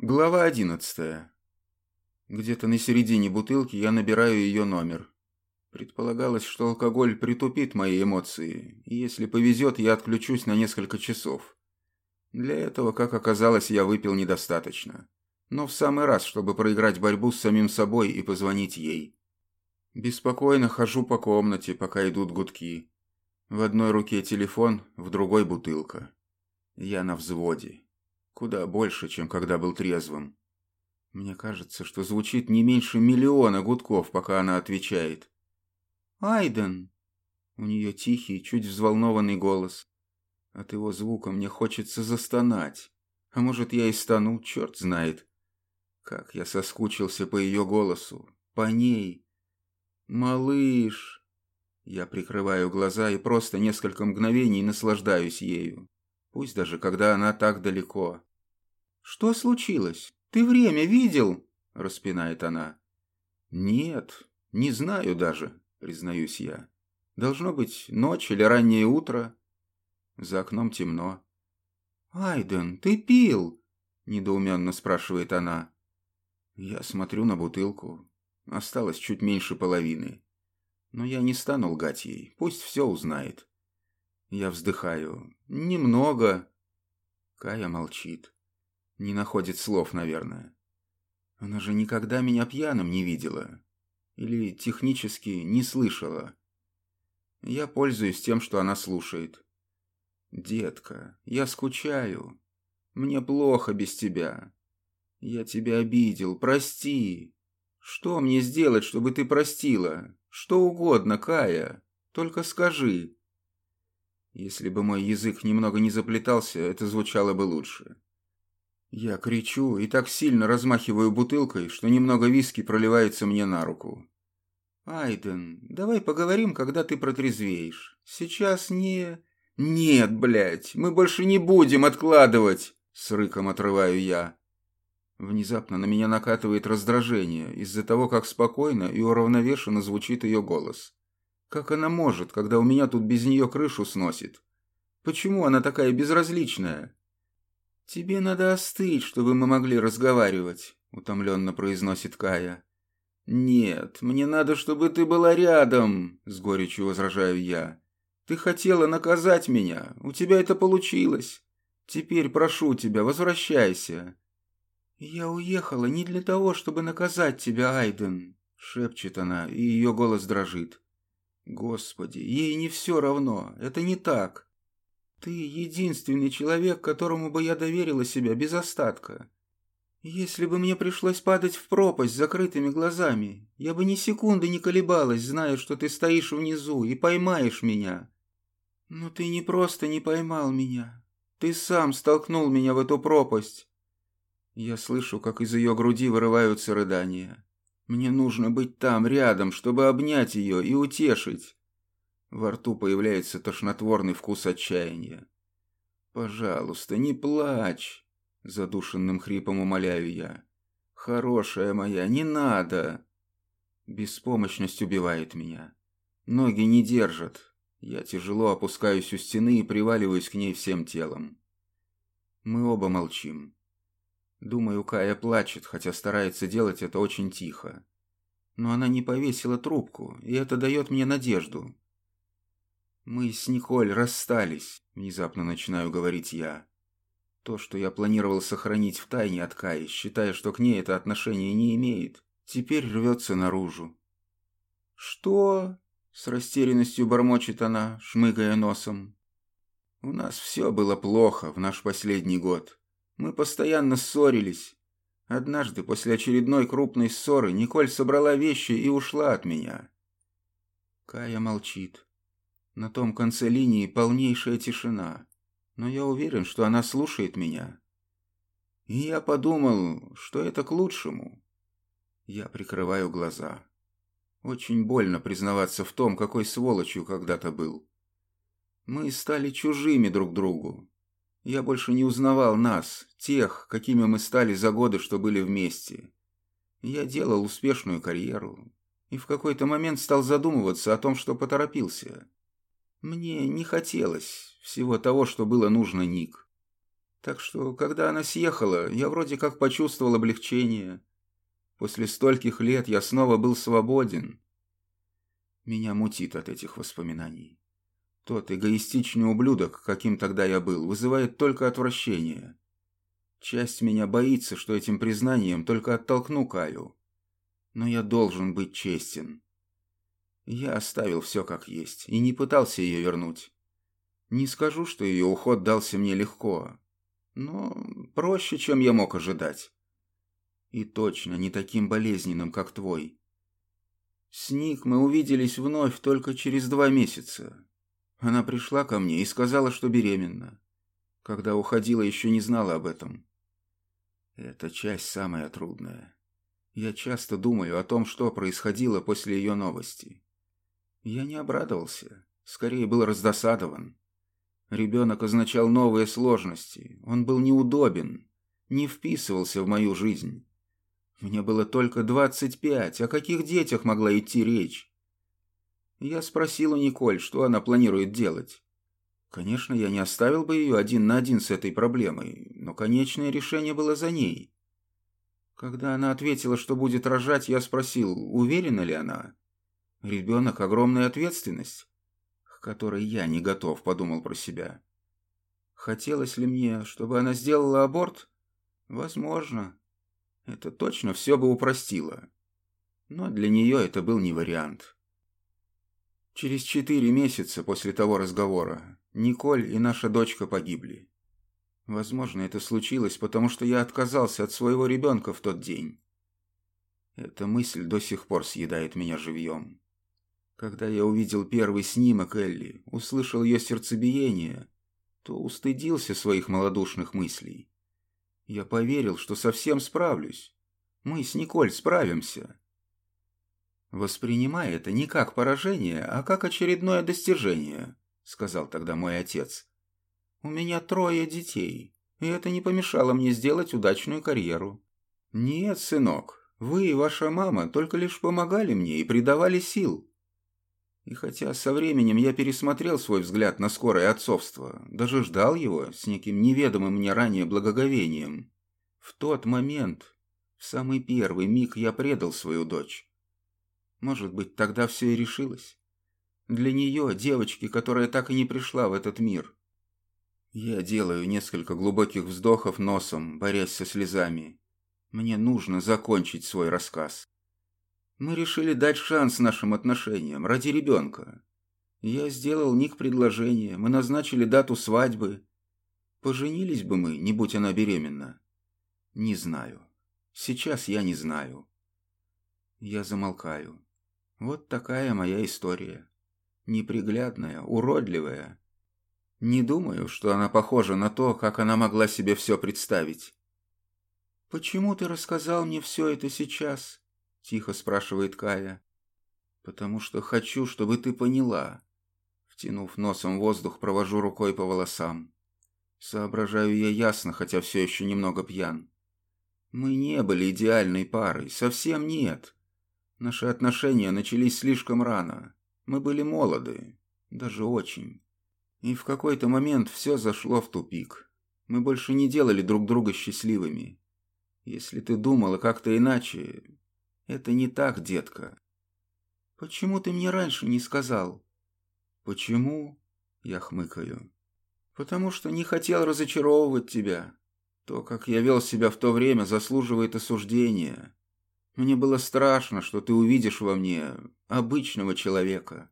Глава одиннадцатая. Где-то на середине бутылки я набираю ее номер. Предполагалось, что алкоголь притупит мои эмоции, и если повезет, я отключусь на несколько часов. Для этого, как оказалось, я выпил недостаточно. Но в самый раз, чтобы проиграть борьбу с самим собой и позвонить ей. Беспокойно хожу по комнате, пока идут гудки. В одной руке телефон, в другой бутылка. Я на взводе. Куда больше, чем когда был трезвым. Мне кажется, что звучит не меньше миллиона гудков, пока она отвечает. «Айден!» У нее тихий, чуть взволнованный голос. От его звука мне хочется застонать. А может, я и стану, черт знает. Как я соскучился по ее голосу, по ней. «Малыш!» Я прикрываю глаза и просто несколько мгновений наслаждаюсь ею. Пусть даже когда она так далеко. «Что случилось? Ты время видел?» – распинает она. «Нет, не знаю даже», – признаюсь я. «Должно быть ночь или раннее утро». За окном темно. «Айден, ты пил?» – недоуменно спрашивает она. Я смотрю на бутылку. Осталось чуть меньше половины. Но я не стану лгать ей, пусть все узнает. Я вздыхаю. «Немного». Кая молчит. Не находит слов, наверное. Она же никогда меня пьяным не видела. Или технически не слышала. Я пользуюсь тем, что она слушает. «Детка, я скучаю. Мне плохо без тебя. Я тебя обидел, прости. Что мне сделать, чтобы ты простила? Что угодно, Кая. Только скажи». Если бы мой язык немного не заплетался, это звучало бы лучше. Я кричу и так сильно размахиваю бутылкой, что немного виски проливается мне на руку. «Айден, давай поговорим, когда ты протрезвеешь. Сейчас не...» «Нет, блядь, мы больше не будем откладывать!» С рыком отрываю я. Внезапно на меня накатывает раздражение из-за того, как спокойно и уравновешенно звучит ее голос. Как она может, когда у меня тут без нее крышу сносит? Почему она такая безразличная? «Тебе надо остыть, чтобы мы могли разговаривать», — утомленно произносит Кая. «Нет, мне надо, чтобы ты была рядом», — с горечью возражаю я. «Ты хотела наказать меня, у тебя это получилось. Теперь прошу тебя, возвращайся». «Я уехала не для того, чтобы наказать тебя, Айден», — шепчет она, и ее голос дрожит. «Господи, ей не все равно, это не так. Ты единственный человек, которому бы я доверила себя без остатка. Если бы мне пришлось падать в пропасть с закрытыми глазами, я бы ни секунды не колебалась, зная, что ты стоишь внизу и поймаешь меня. Но ты не просто не поймал меня. Ты сам столкнул меня в эту пропасть. Я слышу, как из ее груди вырываются рыдания. Мне нужно быть там, рядом, чтобы обнять ее и утешить. Во рту появляется тошнотворный вкус отчаяния. «Пожалуйста, не плачь!» — задушенным хрипом умоляю я. «Хорошая моя, не надо!» Беспомощность убивает меня. Ноги не держат. Я тяжело опускаюсь у стены и приваливаюсь к ней всем телом. Мы оба молчим. Думаю, Кая плачет, хотя старается делать это очень тихо. Но она не повесила трубку, и это дает мне надежду. «Мы с Николь расстались», — внезапно начинаю говорить я. То, что я планировал сохранить в тайне от Каи, считая, что к ней это отношение не имеет, теперь рвется наружу. «Что?» — с растерянностью бормочет она, шмыгая носом. «У нас все было плохо в наш последний год. Мы постоянно ссорились. Однажды, после очередной крупной ссоры, Николь собрала вещи и ушла от меня». Кая молчит. На том конце линии полнейшая тишина, но я уверен, что она слушает меня. И я подумал, что это к лучшему. Я прикрываю глаза. Очень больно признаваться в том, какой сволочью когда-то был. Мы стали чужими друг другу. Я больше не узнавал нас, тех, какими мы стали за годы, что были вместе. Я делал успешную карьеру и в какой-то момент стал задумываться о том, что поторопился. Мне не хотелось всего того, что было нужно Ник. Так что, когда она съехала, я вроде как почувствовал облегчение. После стольких лет я снова был свободен. Меня мутит от этих воспоминаний. Тот эгоистичный ублюдок, каким тогда я был, вызывает только отвращение. Часть меня боится, что этим признанием только оттолкну Каю. Но я должен быть честен. Я оставил все как есть и не пытался ее вернуть. Не скажу, что ее уход дался мне легко, но проще, чем я мог ожидать. И точно не таким болезненным, как твой. С Ник мы увиделись вновь только через два месяца. Она пришла ко мне и сказала, что беременна. Когда уходила, еще не знала об этом. Эта часть самая трудная. Я часто думаю о том, что происходило после ее новости. Я не обрадовался, скорее был раздосадован. Ребенок означал новые сложности, он был неудобен, не вписывался в мою жизнь. Мне было только двадцать пять, о каких детях могла идти речь? Я спросил у Николь, что она планирует делать. Конечно, я не оставил бы ее один на один с этой проблемой, но конечное решение было за ней. Когда она ответила, что будет рожать, я спросил, уверена ли она. Ребенок – огромная ответственность, к которой я не готов, подумал про себя. Хотелось ли мне, чтобы она сделала аборт? Возможно. Это точно все бы упростило. Но для нее это был не вариант. Через четыре месяца после того разговора Николь и наша дочка погибли. Возможно, это случилось, потому что я отказался от своего ребенка в тот день. Эта мысль до сих пор съедает меня живьем. Когда я увидел первый снимок Элли, услышал ее сердцебиение, то устыдился своих малодушных мыслей. Я поверил, что совсем справлюсь. Мы с Николь справимся. Воспринимай это не как поражение, а как очередное достижение, сказал тогда мой отец. У меня трое детей, и это не помешало мне сделать удачную карьеру. Нет, сынок, вы и ваша мама только лишь помогали мне и придавали сил. И хотя со временем я пересмотрел свой взгляд на скорое отцовство, даже ждал его с неким неведомым мне ранее благоговением, в тот момент, в самый первый миг я предал свою дочь. Может быть, тогда все и решилось. Для нее, девочки, которая так и не пришла в этот мир. Я делаю несколько глубоких вздохов носом, борясь со слезами. Мне нужно закончить свой рассказ. Мы решили дать шанс нашим отношениям ради ребенка. Я сделал Ник предложение, мы назначили дату свадьбы. Поженились бы мы, не будь она беременна. Не знаю. Сейчас я не знаю. Я замолкаю. Вот такая моя история. Неприглядная, уродливая. Не думаю, что она похожа на то, как она могла себе все представить. «Почему ты рассказал мне все это сейчас?» — тихо спрашивает Кая. «Потому что хочу, чтобы ты поняла». Втянув носом воздух, провожу рукой по волосам. Соображаю я ясно, хотя все еще немного пьян. Мы не были идеальной парой, совсем нет. Наши отношения начались слишком рано. Мы были молоды, даже очень. И в какой-то момент все зашло в тупик. Мы больше не делали друг друга счастливыми. Если ты думала как-то иначе, это не так, детка. Почему ты мне раньше не сказал? Почему? Я хмыкаю. Потому что не хотел разочаровывать тебя. То, как я вел себя в то время, заслуживает осуждения. Мне было страшно, что ты увидишь во мне обычного человека.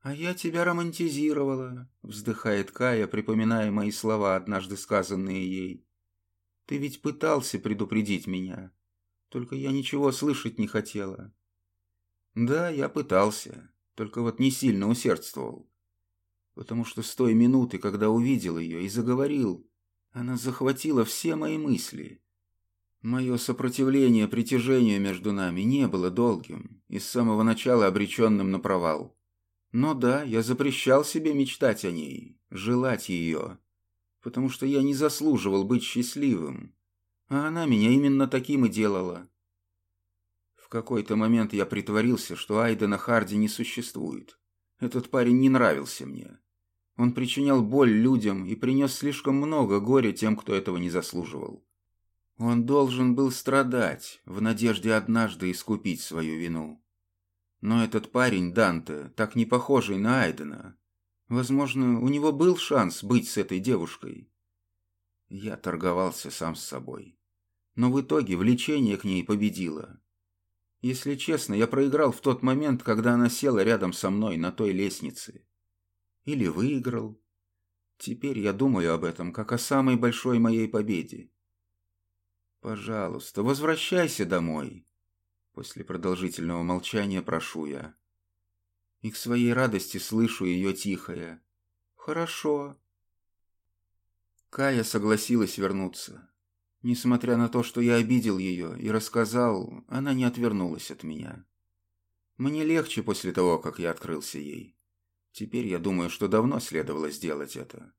А я тебя романтизировала, вздыхает Кая, припоминая мои слова, однажды сказанные ей. Ты ведь пытался предупредить меня, только я ничего слышать не хотела. Да, я пытался, только вот не сильно усердствовал. Потому что с той минуты, когда увидел ее и заговорил, она захватила все мои мысли. Мое сопротивление притяжению между нами не было долгим и с самого начала обреченным на провал. Но да, я запрещал себе мечтать о ней, желать ее, потому что я не заслуживал быть счастливым, а она меня именно таким и делала. В какой-то момент я притворился, что Айдена Харди не существует. Этот парень не нравился мне. Он причинял боль людям и принес слишком много горя тем, кто этого не заслуживал. Он должен был страдать, в надежде однажды искупить свою вину. Но этот парень, Данте, так не похожий на Айдена. Возможно, у него был шанс быть с этой девушкой. Я торговался сам с собой. Но в итоге влечение к ней победило. Если честно, я проиграл в тот момент, когда она села рядом со мной на той лестнице. Или выиграл. Теперь я думаю об этом, как о самой большой моей победе. Пожалуйста, возвращайся домой. После продолжительного молчания прошу я. И к своей радости слышу ее тихое. Хорошо. Кая согласилась вернуться. Несмотря на то, что я обидел ее и рассказал, она не отвернулась от меня. Мне легче после того, как я открылся ей. Теперь я думаю, что давно следовало сделать это.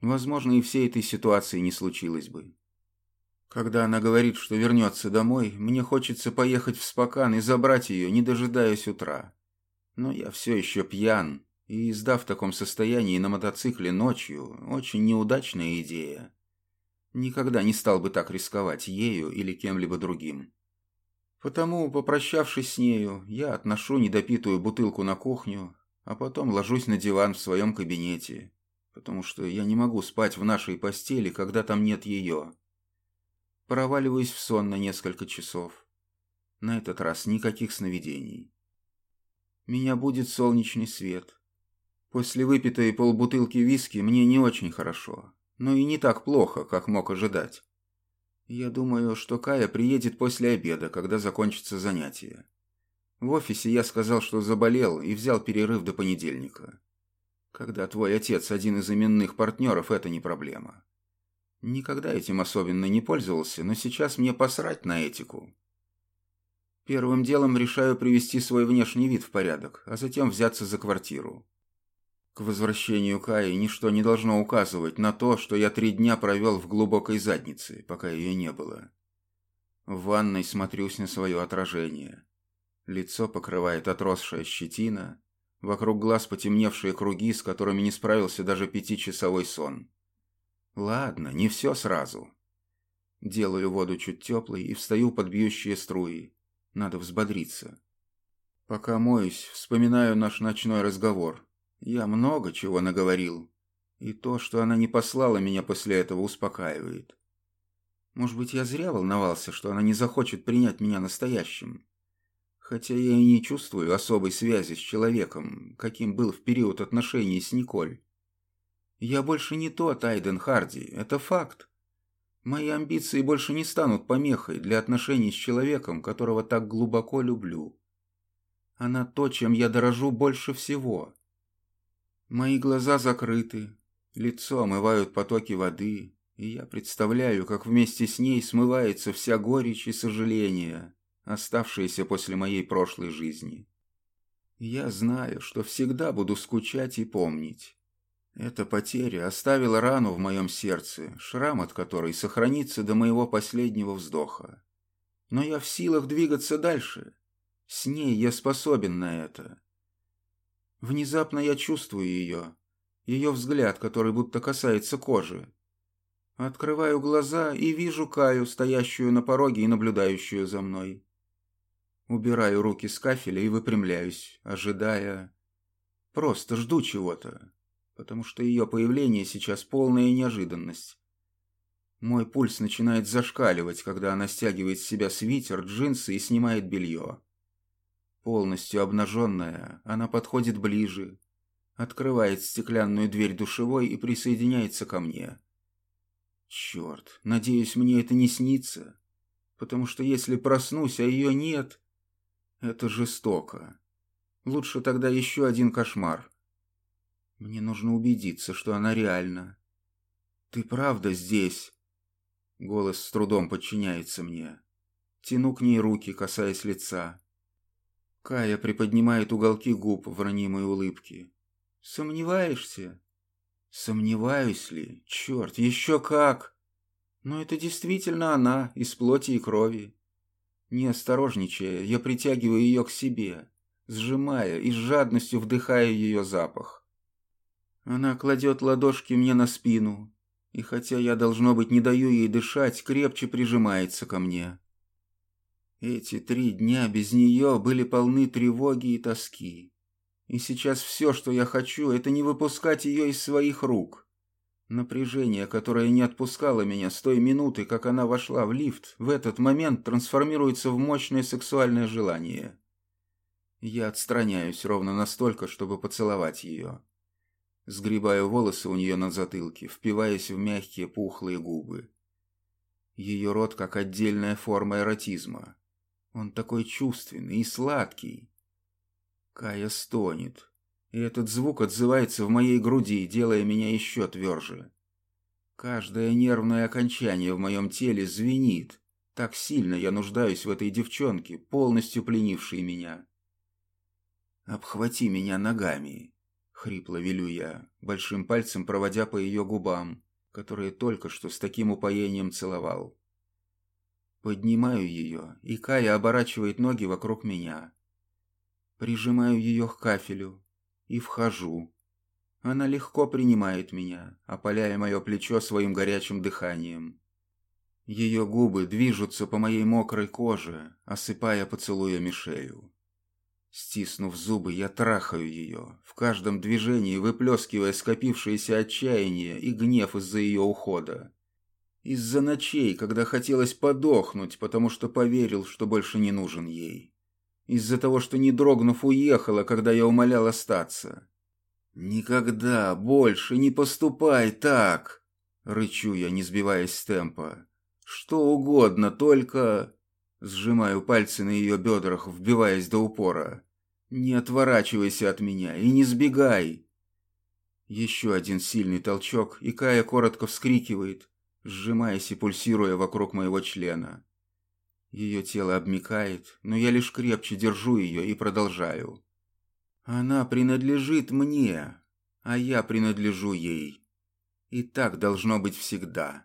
Возможно, и всей этой ситуации не случилось бы. Когда она говорит, что вернется домой, мне хочется поехать в Спокан и забрать ее, не дожидаясь утра. Но я все еще пьян, и езда в таком состоянии на мотоцикле ночью – очень неудачная идея. Никогда не стал бы так рисковать ею или кем-либо другим. Потому, попрощавшись с нею, я отношу недопитую бутылку на кухню, а потом ложусь на диван в своем кабинете, потому что я не могу спать в нашей постели, когда там нет ее. Проваливаюсь в сон на несколько часов. На этот раз никаких сновидений. Меня будет солнечный свет. После выпитой полбутылки виски мне не очень хорошо, но и не так плохо, как мог ожидать. Я думаю, что Кая приедет после обеда, когда закончится занятие. В офисе я сказал, что заболел и взял перерыв до понедельника. Когда твой отец один из именных партнеров, это не проблема. Никогда этим особенно не пользовался, но сейчас мне посрать на этику. Первым делом решаю привести свой внешний вид в порядок, а затем взяться за квартиру. К возвращению Каи ничто не должно указывать на то, что я три дня провел в глубокой заднице, пока ее не было. В ванной смотрюсь на свое отражение. Лицо покрывает отросшая щетина, вокруг глаз потемневшие круги, с которыми не справился даже пятичасовой сон. Ладно, не все сразу. Делаю воду чуть теплой и встаю под бьющие струи. Надо взбодриться. Пока моюсь, вспоминаю наш ночной разговор. Я много чего наговорил. И то, что она не послала меня после этого, успокаивает. Может быть, я зря волновался, что она не захочет принять меня настоящим. Хотя я и не чувствую особой связи с человеком, каким был в период отношений с Николь. Я больше не тот Айден Харди, это факт. Мои амбиции больше не станут помехой для отношений с человеком, которого так глубоко люблю. Она то, чем я дорожу больше всего. Мои глаза закрыты, лицо омывают потоки воды, и я представляю, как вместе с ней смывается вся горечь и сожаление, оставшиеся после моей прошлой жизни. Я знаю, что всегда буду скучать и помнить. Эта потеря оставила рану в моем сердце, шрам от которой сохранится до моего последнего вздоха. Но я в силах двигаться дальше. С ней я способен на это. Внезапно я чувствую ее, ее взгляд, который будто касается кожи. Открываю глаза и вижу Каю, стоящую на пороге и наблюдающую за мной. Убираю руки с кафеля и выпрямляюсь, ожидая... Просто жду чего-то потому что ее появление сейчас полная неожиданность. Мой пульс начинает зашкаливать, когда она стягивает с себя свитер, джинсы и снимает белье. Полностью обнаженная, она подходит ближе, открывает стеклянную дверь душевой и присоединяется ко мне. Черт, надеюсь, мне это не снится, потому что если проснусь, а ее нет, это жестоко. Лучше тогда еще один кошмар. Мне нужно убедиться, что она реальна. Ты правда здесь? Голос с трудом подчиняется мне. Тяну к ней руки, касаясь лица. Кая приподнимает уголки губ в ранимой улыбке. Сомневаешься? Сомневаюсь ли? Черт, еще как! Но это действительно она, из плоти и крови. Не осторожничая, я притягиваю ее к себе, сжимая и с жадностью вдыхая ее запах. Она кладет ладошки мне на спину, и хотя я, должно быть, не даю ей дышать, крепче прижимается ко мне. Эти три дня без нее были полны тревоги и тоски. И сейчас все, что я хочу, это не выпускать ее из своих рук. Напряжение, которое не отпускало меня с той минуты, как она вошла в лифт, в этот момент трансформируется в мощное сексуальное желание. Я отстраняюсь ровно настолько, чтобы поцеловать ее. Сгребаю волосы у нее на затылке, впиваясь в мягкие пухлые губы. Ее рот как отдельная форма эротизма. Он такой чувственный и сладкий. Кая стонет, и этот звук отзывается в моей груди, делая меня еще тверже. Каждое нервное окончание в моем теле звенит. Так сильно я нуждаюсь в этой девчонке, полностью пленившей меня. «Обхвати меня ногами», — хрипло велю я, большим пальцем проводя по ее губам, которые только что с таким упоением целовал. Поднимаю ее, и Кая оборачивает ноги вокруг меня. Прижимаю ее к кафелю, и вхожу. Она легко принимает меня, опаляя мое плечо своим горячим дыханием. Ее губы движутся по моей мокрой коже, осыпая поцелуями шею. Стиснув зубы, я трахаю ее, в каждом движении выплескивая скопившееся отчаяние и гнев из-за ее ухода. Из-за ночей, когда хотелось подохнуть, потому что поверил, что больше не нужен ей. Из-за того, что не дрогнув уехала, когда я умолял остаться. «Никогда больше не поступай так!» Рычу я, не сбиваясь с темпа. «Что угодно, только...» Сжимаю пальцы на ее бедрах, вбиваясь до упора. «Не отворачивайся от меня и не сбегай!» Еще один сильный толчок, и Кая коротко вскрикивает, сжимаясь и пульсируя вокруг моего члена. Ее тело обмикает, но я лишь крепче держу ее и продолжаю. Она принадлежит мне, а я принадлежу ей. И так должно быть всегда.